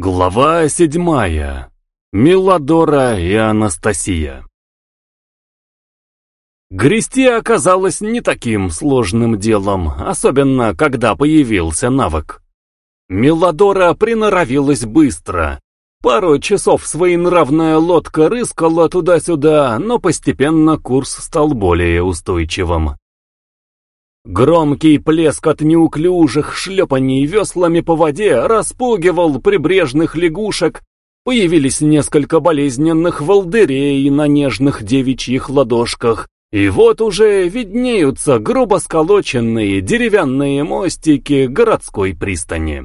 Глава седьмая. Миладора и Анастасия. Грести оказалось не таким сложным делом, особенно когда появился навык. Миладора приноровилась быстро. Пару часов своенравная лодка рыскала туда-сюда, но постепенно курс стал более устойчивым. Громкий плеск от неуклюжих шлепаний веслами по воде распугивал прибрежных лягушек, появились несколько болезненных волдырей на нежных девичьих ладошках, и вот уже виднеются грубо сколоченные деревянные мостики городской пристани.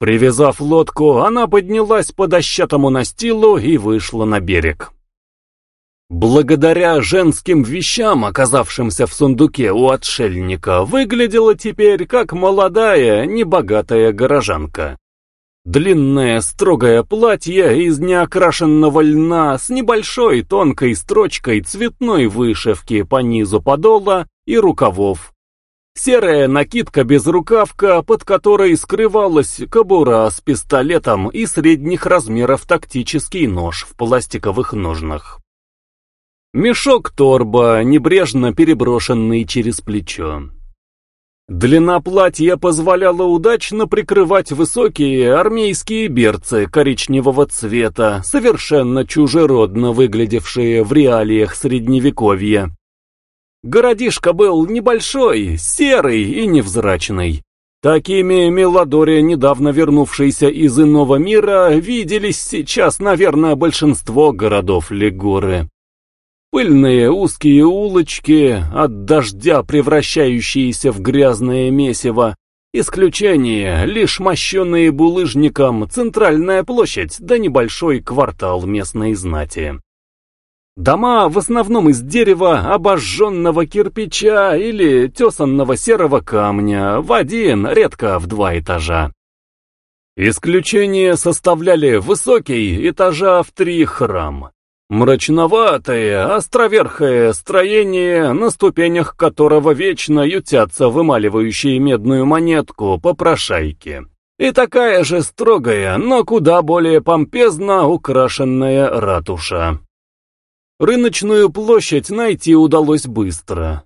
Привязав лодку, она поднялась по дощатому настилу и вышла на берег. Благодаря женским вещам, оказавшимся в сундуке у отшельника, выглядела теперь как молодая, небогатая горожанка. Длинное строгое платье из неокрашенного льна с небольшой тонкой строчкой цветной вышивки по низу подола и рукавов. Серая накидка-безрукавка, под которой скрывалась кобура с пистолетом и средних размеров тактический нож в пластиковых ножнах. Мешок-торба, небрежно переброшенный через плечо. Длина платья позволяла удачно прикрывать высокие армейские берцы коричневого цвета, совершенно чужеродно выглядевшие в реалиях средневековья. Городишко был небольшой, серый и невзрачный. Такими Мелодория, недавно вернувшийся из иного мира, виделись сейчас, наверное, большинство городов Легоры. Пыльные узкие улочки, от дождя превращающиеся в грязное месиво. Исключение, лишь мощенные булыжником центральная площадь да небольшой квартал местной знати. Дома в основном из дерева, обожженного кирпича или тесанного серого камня, в один, редко в два этажа. Исключение составляли высокий, этажа в три храм. Мрачноватое, островерхое строение, на ступенях которого вечно ютятся вымаливающие медную монетку попрошайки. И такая же строгая, но куда более помпезно украшенная ратуша. Рыночную площадь найти удалось быстро.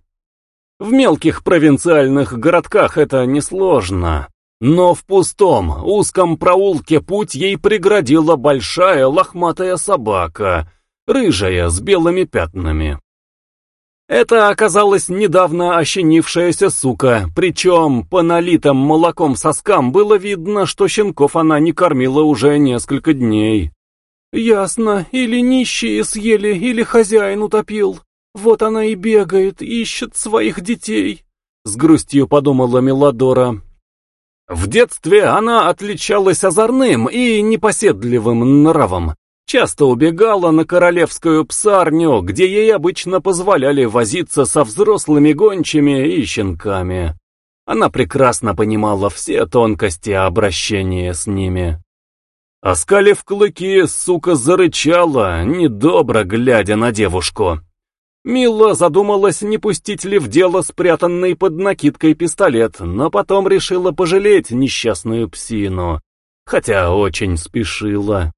В мелких провинциальных городках это несложно. Но в пустом, узком проулке путь ей преградила большая лохматая собака, рыжая, с белыми пятнами. Это оказалась недавно ощенившаяся сука, причем по налитым молоком соскам было видно, что щенков она не кормила уже несколько дней. «Ясно, или нищие съели, или хозяин утопил. Вот она и бегает, ищет своих детей», — с грустью подумала Меладора. В детстве она отличалась озорным и непоседливым нравом, Часто убегала на королевскую псарню, где ей обычно позволяли возиться со взрослыми гончими и щенками. Она прекрасно понимала все тонкости обращения с ними. Оскалив клыки, сука зарычала, недобро глядя на девушку. Мила задумалась, не пустить ли в дело спрятанный под накидкой пистолет, но потом решила пожалеть несчастную псину, хотя очень спешила.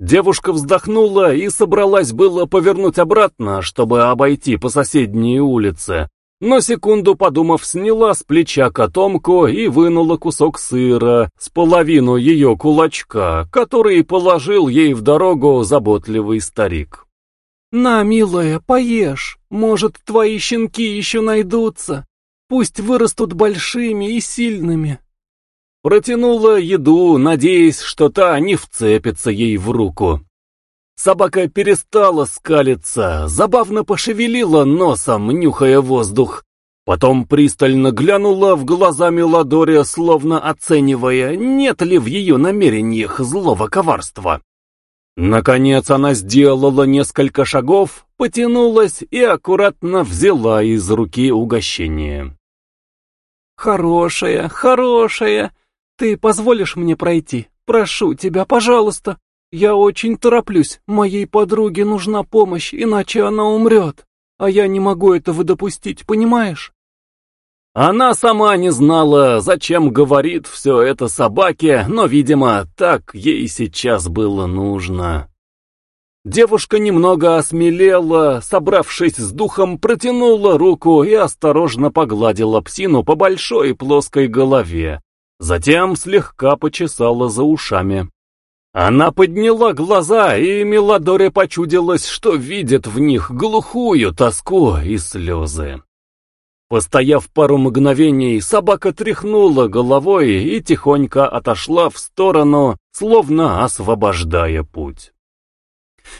Девушка вздохнула и собралась было повернуть обратно, чтобы обойти по соседней улице, но секунду подумав, сняла с плеча котомку и вынула кусок сыра с половину ее кулачка, который положил ей в дорогу заботливый старик. «На, милая, поешь, может, твои щенки еще найдутся, пусть вырастут большими и сильными». Протянула еду, надеясь, что та не вцепится ей в руку. Собака перестала скалиться, забавно пошевелила носом, нюхая воздух. Потом пристально глянула в глаза Мелодория, словно оценивая, нет ли в ее намерениях злого коварства. Наконец она сделала несколько шагов, потянулась и аккуратно взяла из руки угощение. «Хорошая, хорошая!» «Ты позволишь мне пройти? Прошу тебя, пожалуйста. Я очень тороплюсь. Моей подруге нужна помощь, иначе она умрет. А я не могу этого допустить, понимаешь?» Она сама не знала, зачем говорит все это собаке, но, видимо, так ей сейчас было нужно. Девушка немного осмелела, собравшись с духом, протянула руку и осторожно погладила псину по большой плоской голове. Затем слегка почесала за ушами. Она подняла глаза, и Меладоре почудилось, что видит в них глухую тоску и слезы. Постояв пару мгновений, собака тряхнула головой и тихонько отошла в сторону, словно освобождая путь.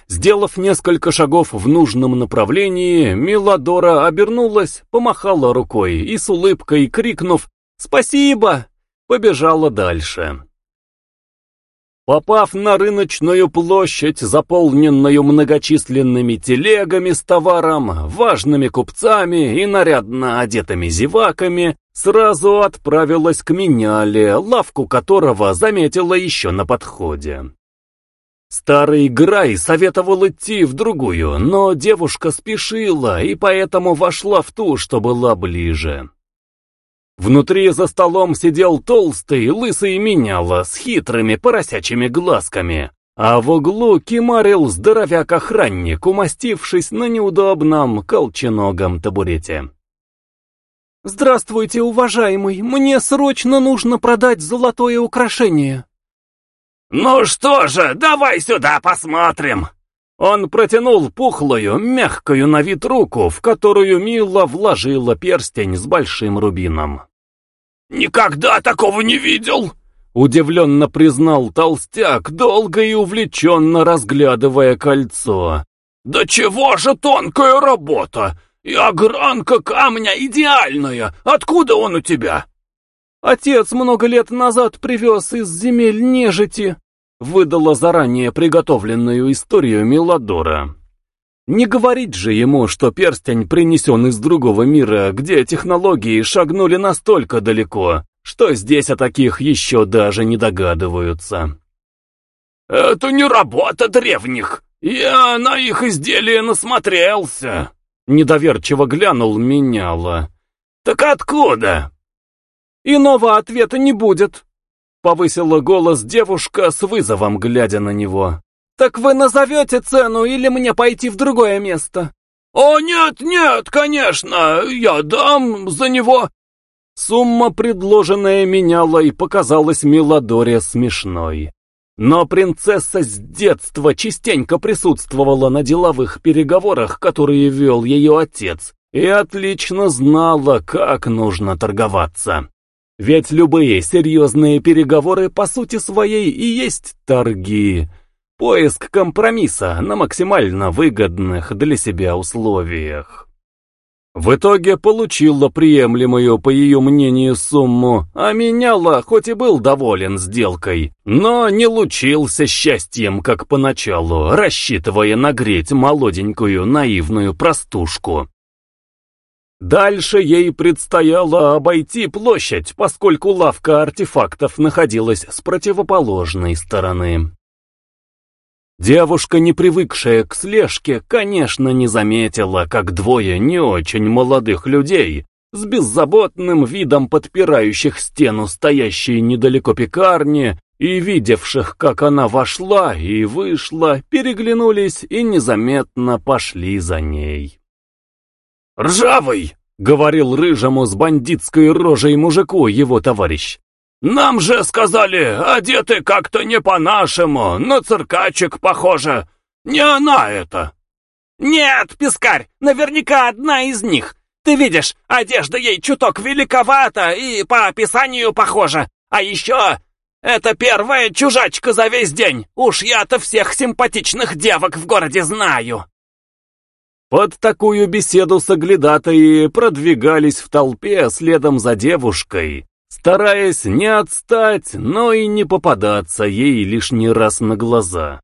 Сделав несколько шагов в нужном направлении, Миладора обернулась, помахала рукой и с улыбкой, крикнув «Спасибо!», побежала дальше. Попав на рыночную площадь, заполненную многочисленными телегами с товаром, важными купцами и нарядно одетыми зеваками, сразу отправилась к меняле, лавку которого заметила еще на подходе. Старый Грай советовал идти в другую, но девушка спешила и поэтому вошла в ту, что была ближе. Внутри за столом сидел толстый, лысый меняла с хитрыми поросячьими глазками, а в углу кимарил здоровяк-охранник, умастившись на неудобном колченогом табурете. «Здравствуйте, уважаемый, мне срочно нужно продать золотое украшение». «Ну что же, давай сюда посмотрим!» Он протянул пухлую, мягкую на вид руку, в которую Мила вложила перстень с большим рубином. «Никогда такого не видел!» Удивленно признал толстяк, долго и увлеченно разглядывая кольцо. «Да чего же тонкая работа! И огранка камня идеальная! Откуда он у тебя?» «Отец много лет назад привез из земель нежити», выдала заранее приготовленную историю Миладора. Не говорить же ему, что перстень принесен из другого мира, где технологии шагнули настолько далеко, что здесь о таких еще даже не догадываются. «Это не работа древних! Я на их изделия насмотрелся!» Недоверчиво глянул меняла. «Так откуда?» «Иного ответа не будет», Повысила голос девушка с вызовом, глядя на него. «Так вы назовете цену или мне пойти в другое место?» «О, нет, нет, конечно, я дам за него...» Сумма, предложенная меняла и показалась Миладоре смешной. Но принцесса с детства частенько присутствовала на деловых переговорах, которые вел ее отец, и отлично знала, как нужно торговаться. Ведь любые серьезные переговоры по сути своей и есть торги. Поиск компромисса на максимально выгодных для себя условиях. В итоге получила приемлемую, по ее мнению, сумму, а меняла, хоть и был доволен сделкой, но не лучился счастьем, как поначалу, рассчитывая нагреть молоденькую наивную простушку. Дальше ей предстояло обойти площадь, поскольку лавка артефактов находилась с противоположной стороны. Девушка, не привыкшая к слежке, конечно, не заметила, как двое не очень молодых людей, с беззаботным видом подпирающих стену стоящей недалеко пекарни и видевших, как она вошла и вышла, переглянулись и незаметно пошли за ней. «Ржавый!» — говорил рыжему с бандитской рожей мужику его товарищ. «Нам же сказали, одеты как-то не по-нашему, на циркачек похоже. Не она это!» «Нет, пескарь, наверняка одна из них. Ты видишь, одежда ей чуток великовата и по описанию похожа. А еще, это первая чужачка за весь день. Уж я-то всех симпатичных девок в городе знаю». Под такую беседу соглядатые продвигались в толпе следом за девушкой, стараясь не отстать, но и не попадаться ей лишний раз на глаза.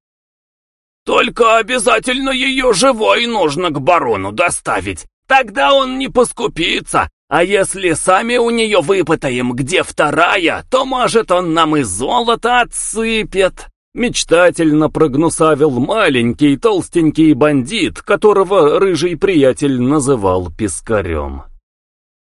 «Только обязательно ее живой нужно к барону доставить, тогда он не поскупится, а если сами у нее выпытаем, где вторая, то, может, он нам и золото отсыпет». Мечтательно прогнусавил маленький толстенький бандит, которого рыжий приятель называл пескарем.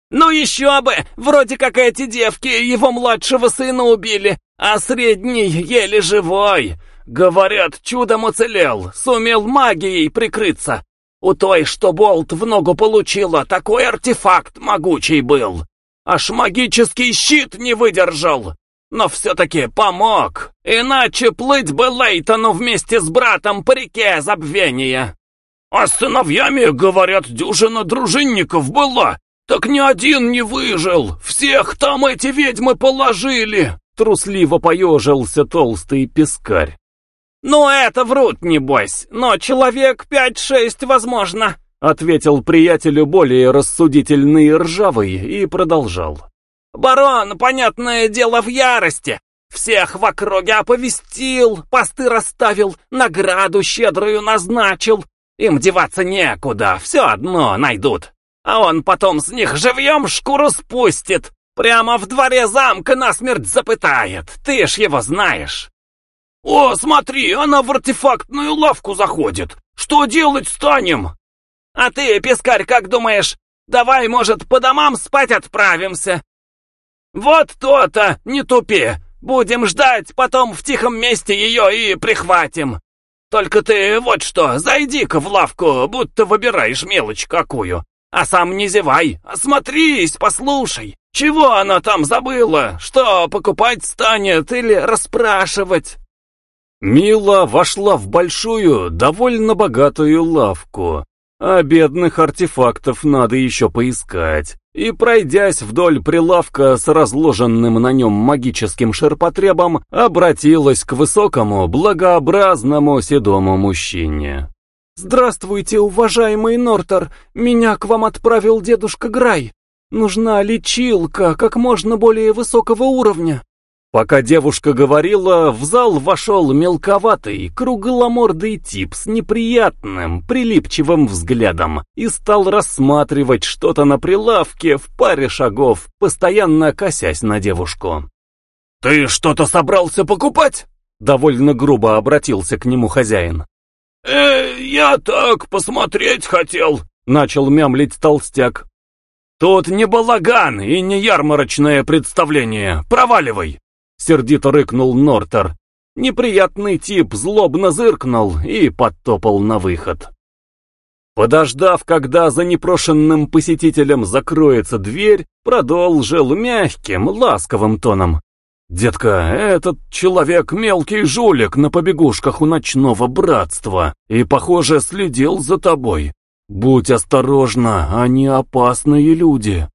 Ну еще бы! Вроде как эти девки его младшего сына убили, а средний еле живой. Говорят, чудом уцелел, сумел магией прикрыться. У той, что болт в ногу получила, такой артефакт могучий был. Аж магический щит не выдержал. Но все-таки помог. Иначе плыть бы Лейтону вместе с братом по реке забвения. А с сыновьями, говорят, дюжина дружинников была. Так ни один не выжил. Всех там эти ведьмы положили. Трусливо поежился толстый пескарь. «Ну, это врут, небось, но человек пять-шесть, возможно», ответил приятелю более рассудительный ржавый и продолжал. «Барон, понятное дело, в ярости. Всех в округе оповестил, посты расставил, награду щедрую назначил. Им деваться некуда, все одно найдут. А он потом с них живьем шкуру спустит, прямо в дворе замка насмерть запытает. Ты ж его знаешь». «О, смотри, она в артефактную лавку заходит! Что делать станем?» «А ты, пескарь, как думаешь, давай, может, по домам спать отправимся?» «Вот то-то, не тупи! Будем ждать, потом в тихом месте ее и прихватим. Только ты вот что, зайди-ка в лавку, будто выбираешь мелочь какую, а сам не зевай, осмотрись, послушай, чего она там забыла, что покупать станет или расспрашивать?» Мила вошла в большую, довольно богатую лавку, а бедных артефактов надо еще поискать. И, пройдясь вдоль прилавка с разложенным на нем магическим ширпотребом, обратилась к высокому, благообразному седому мужчине. «Здравствуйте, уважаемый Нортер, меня к вам отправил дедушка Грай. Нужна лечилка как можно более высокого уровня». Пока девушка говорила, в зал вошел мелковатый, кругломордый тип с неприятным, прилипчивым взглядом и стал рассматривать что-то на прилавке в паре шагов, постоянно косясь на девушку. «Ты что-то собрался покупать?» Довольно грубо обратился к нему хозяин. «Э, я так посмотреть хотел», — начал мямлить толстяк. «Тут не балаган и не ярмарочное представление. Проваливай!» Сердито рыкнул Нортер. Неприятный тип злобно зыркнул и подтопал на выход. Подождав, когда за непрошенным посетителем закроется дверь, продолжил мягким, ласковым тоном. «Детка, этот человек мелкий жулик на побегушках у ночного братства и, похоже, следил за тобой. Будь осторожна, они опасные люди».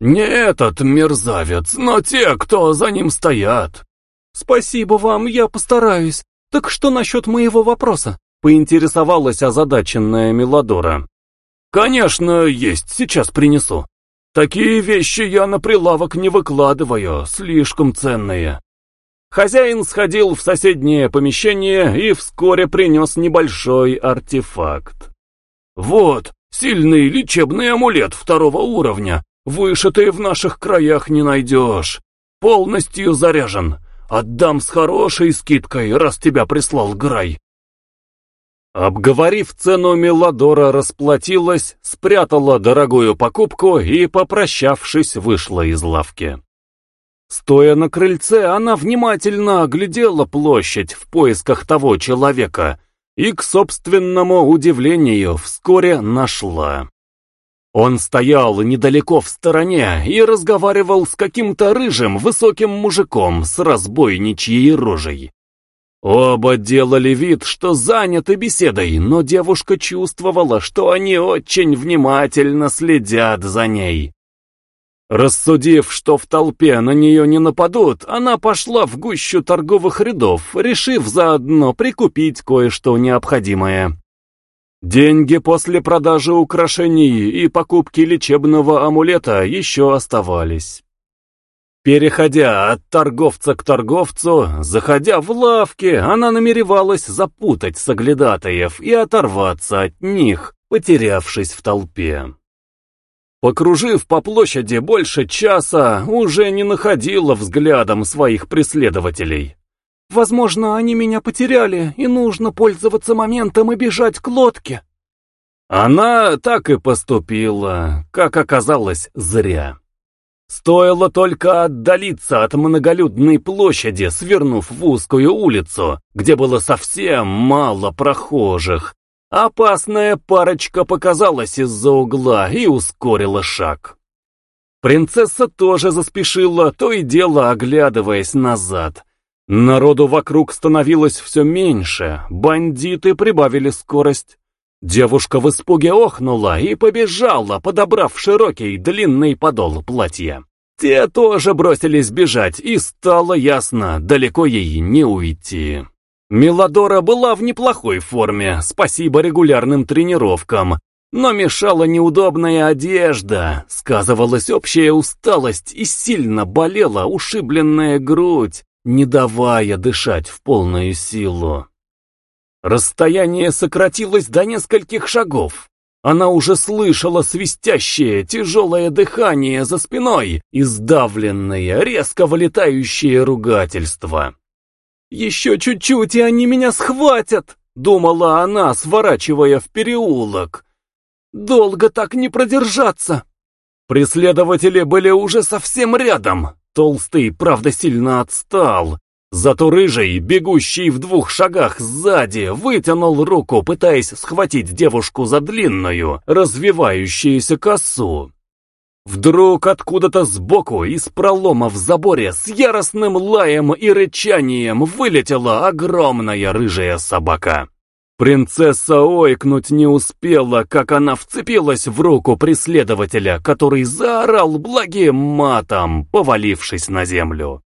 «Не этот мерзавец, но те, кто за ним стоят». «Спасибо вам, я постараюсь. Так что насчет моего вопроса?» Поинтересовалась озадаченная Мелодора. «Конечно, есть, сейчас принесу. Такие вещи я на прилавок не выкладываю, слишком ценные». Хозяин сходил в соседнее помещение и вскоре принес небольшой артефакт. «Вот, сильный лечебный амулет второго уровня, Выше ты в наших краях не найдешь. Полностью заряжен. Отдам с хорошей скидкой, раз тебя прислал Грай. Обговорив цену, Меладора расплатилась, спрятала дорогую покупку и, попрощавшись, вышла из лавки. Стоя на крыльце, она внимательно оглядела площадь в поисках того человека и, к собственному удивлению, вскоре нашла. Он стоял недалеко в стороне и разговаривал с каким-то рыжим высоким мужиком с разбойничьей рожей. Оба делали вид, что заняты беседой, но девушка чувствовала, что они очень внимательно следят за ней. Рассудив, что в толпе на нее не нападут, она пошла в гущу торговых рядов, решив заодно прикупить кое-что необходимое. Деньги после продажи украшений и покупки лечебного амулета еще оставались. Переходя от торговца к торговцу, заходя в лавки, она намеревалась запутать соглядатаев и оторваться от них, потерявшись в толпе. Покружив по площади больше часа, уже не находила взглядом своих преследователей. Возможно, они меня потеряли, и нужно пользоваться моментом и бежать к лодке. Она так и поступила, как оказалось, зря. Стоило только отдалиться от многолюдной площади, свернув в узкую улицу, где было совсем мало прохожих. Опасная парочка показалась из-за угла и ускорила шаг. Принцесса тоже заспешила, то и дело оглядываясь назад. Народу вокруг становилось все меньше, бандиты прибавили скорость. Девушка в испуге охнула и побежала, подобрав широкий длинный подол платья. Те тоже бросились бежать, и стало ясно, далеко ей не уйти. Мелодора была в неплохой форме, спасибо регулярным тренировкам, но мешала неудобная одежда, сказывалась общая усталость и сильно болела ушибленная грудь, не давая дышать в полную силу. Расстояние сократилось до нескольких шагов. Она уже слышала свистящее, тяжелое дыхание за спиной и сдавленные, резко вылетающие ругательства. «Еще чуть-чуть, и они меня схватят!» — думала она, сворачивая в переулок. «Долго так не продержаться!» Преследователи были уже совсем рядом. Толстый, правда, сильно отстал, Зато рыжий, бегущий в двух шагах сзади, вытянул руку, пытаясь схватить девушку за длинную, развивающуюся косу. Вдруг откуда-то сбоку, из пролома в заборе, с яростным лаем и рычанием вылетела огромная рыжая собака. Принцесса ойкнуть не успела, как она вцепилась в руку преследователя, который заорал благим матом, повалившись на землю.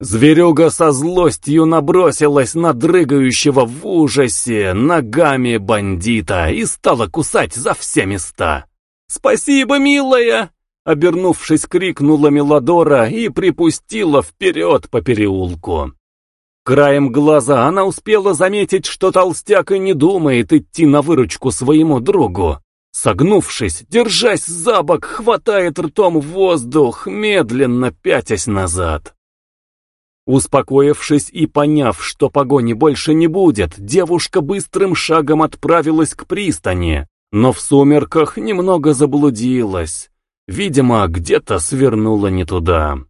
Зверюга со злостью набросилась на дрыгающего в ужасе ногами бандита и стала кусать за все места. «Спасибо, милая!» Обернувшись, крикнула Мелодора и припустила вперед по переулку. Краем глаза она успела заметить, что толстяк и не думает идти на выручку своему другу. Согнувшись, держась за бок, хватает ртом воздух, медленно пятясь назад. Успокоившись и поняв, что погони больше не будет, девушка быстрым шагом отправилась к пристани, но в сумерках немного заблудилась. Видимо, где-то свернула не туда.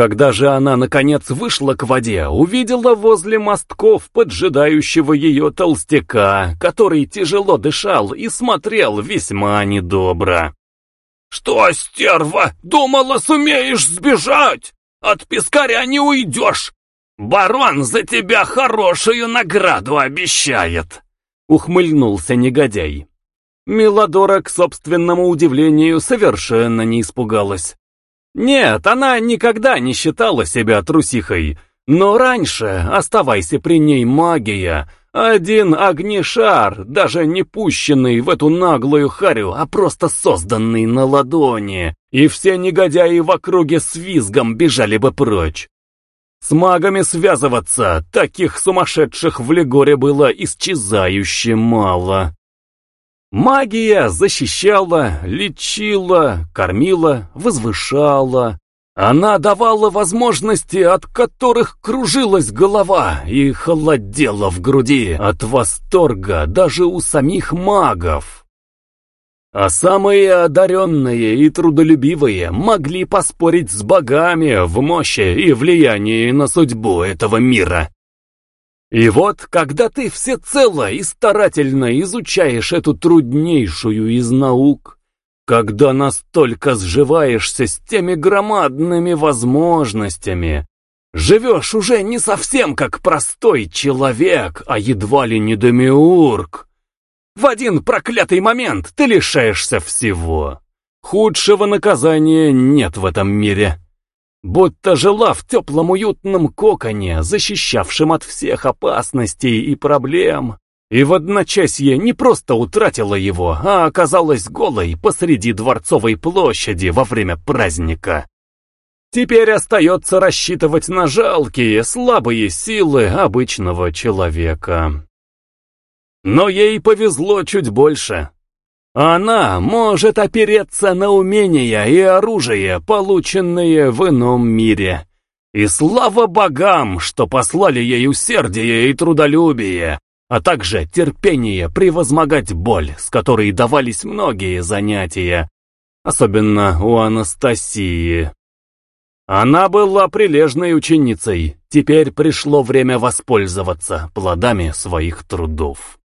Когда же она, наконец, вышла к воде, увидела возле мостков поджидающего ее толстяка, который тяжело дышал и смотрел весьма недобро. «Что, стерва, думала, сумеешь сбежать?» От пескаря не уйдешь! Барон за тебя хорошую награду обещает!» Ухмыльнулся негодяй. Мелодора, к собственному удивлению, совершенно не испугалась. Нет, она никогда не считала себя трусихой, но раньше, оставайся при ней магия, один огнешар, даже не пущенный в эту наглую харю, а просто созданный на ладони, и все негодяи в округе с визгом бежали бы прочь. С магами связываться, таких сумасшедших в Легоре было исчезающе мало. Магия защищала, лечила, кормила, возвышала, она давала возможности, от которых кружилась голова и холодела в груди от восторга даже у самих магов. А самые одаренные и трудолюбивые могли поспорить с богами в мощи и влиянии на судьбу этого мира. И вот, когда ты всецело и старательно изучаешь эту труднейшую из наук, когда настолько сживаешься с теми громадными возможностями, живешь уже не совсем как простой человек, а едва ли не демиург. В один проклятый момент ты лишаешься всего. Худшего наказания нет в этом мире. Будто жила в теплом уютном коконе, защищавшем от всех опасностей и проблем, и в одночасье не просто утратила его, а оказалась голой посреди Дворцовой площади во время праздника. Теперь остается рассчитывать на жалкие, слабые силы обычного человека. Но ей повезло чуть больше. Она может опереться на умения и оружие, полученные в ином мире. И слава богам, что послали ей усердие и трудолюбие, а также терпение превозмогать боль, с которой давались многие занятия, особенно у Анастасии. Она была прилежной ученицей, теперь пришло время воспользоваться плодами своих трудов.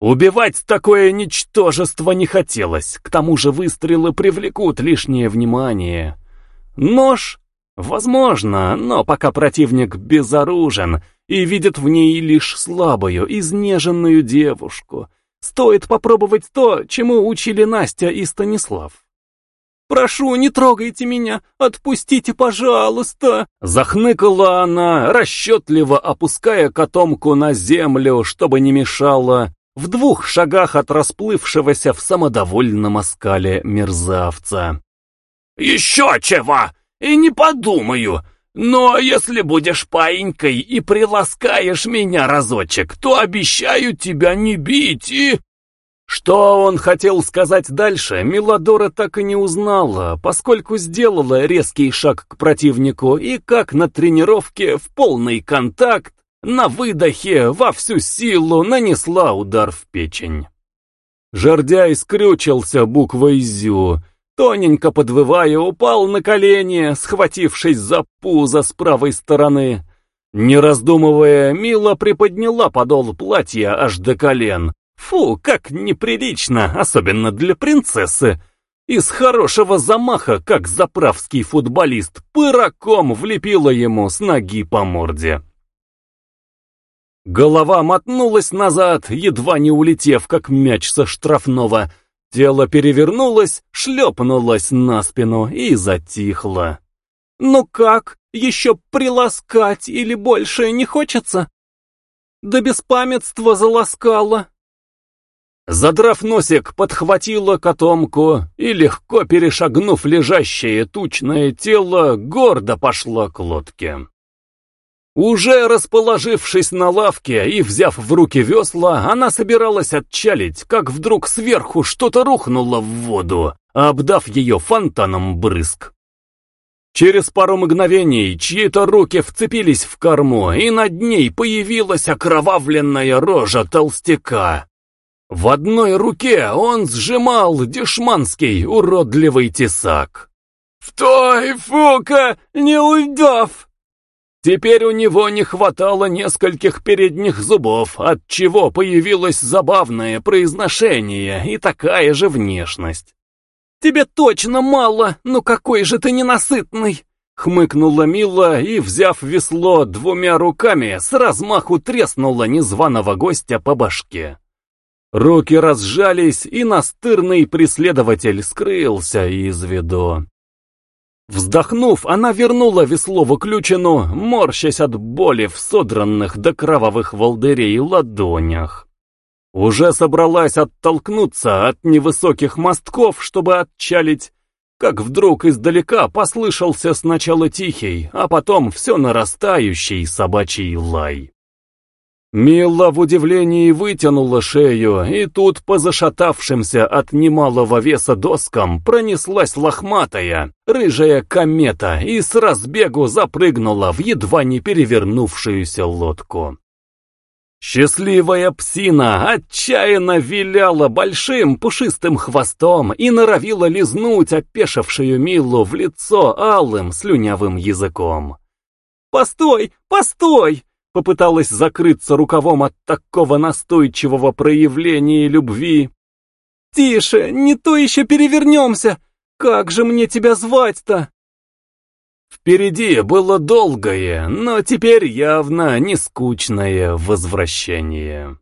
Убивать такое ничтожество не хотелось, к тому же выстрелы привлекут лишнее внимание. Нож? Возможно, но пока противник безоружен и видит в ней лишь слабую, изнеженную девушку, стоит попробовать то, чему учили Настя и Станислав. «Прошу, не трогайте меня! Отпустите, пожалуйста!» Захныкала она, расчетливо опуская котомку на землю, чтобы не мешало, в двух шагах от расплывшегося в самодовольном оскале мерзавца. «Еще чего! И не подумаю! Но если будешь паинькой и приласкаешь меня разочек, то обещаю тебя не бить и...» Что он хотел сказать дальше, Миладора так и не узнала, поскольку сделала резкий шаг к противнику и, как на тренировке, в полный контакт, на выдохе во всю силу нанесла удар в печень. Жердяй скрючился буквой «зю», тоненько подвывая, упал на колени, схватившись за пузо с правой стороны. Не раздумывая, Мила приподняла подол платья аж до колен. Фу, как неприлично, особенно для принцессы. Из хорошего замаха, как заправский футболист, пыраком влепила ему с ноги по морде. Голова мотнулась назад, едва не улетев, как мяч со штрафного. Тело перевернулось, шлепнулось на спину и затихло. «Ну как, еще приласкать или больше не хочется?» «Да беспамятство заласкало». Задрав носик, подхватила котомку и, легко перешагнув лежащее тучное тело, гордо пошла к лодке. Уже расположившись на лавке и взяв в руки весла, она собиралась отчалить, как вдруг сверху что-то рухнуло в воду, обдав ее фонтаном брызг. Через пару мгновений чьи-то руки вцепились в корму, и над ней появилась окровавленная рожа толстяка. В одной руке он сжимал дешманский уродливый тесак. «Стой, Фука, не уйдав!» Теперь у него не хватало нескольких передних зубов, от чего появилось забавное произношение и такая же внешность. «Тебе точно мало, ну какой же ты ненасытный!» Хмыкнула Мила и, взяв весло двумя руками, с размаху треснула незваного гостя по башке. Руки разжались, и настырный преследователь скрылся из виду. Вздохнув, она вернула весло в оключину, морщась от боли в содранных до кровавых волдырей ладонях. Уже собралась оттолкнуться от невысоких мостков, чтобы отчалить, как вдруг издалека послышался сначала тихий, а потом все нарастающий собачий лай. Мила в удивлении вытянула шею, и тут по зашатавшимся от немалого веса доскам пронеслась лохматая, рыжая комета и с разбегу запрыгнула в едва не перевернувшуюся лодку. Счастливая псина отчаянно виляла большим пушистым хвостом и норовила лизнуть опешившую Милу в лицо алым слюнявым языком. «Постой! Постой!» Попыталась закрыться рукавом от такого настойчивого проявления любви. «Тише, не то еще перевернемся! Как же мне тебя звать-то?» Впереди было долгое, но теперь явно не скучное возвращение.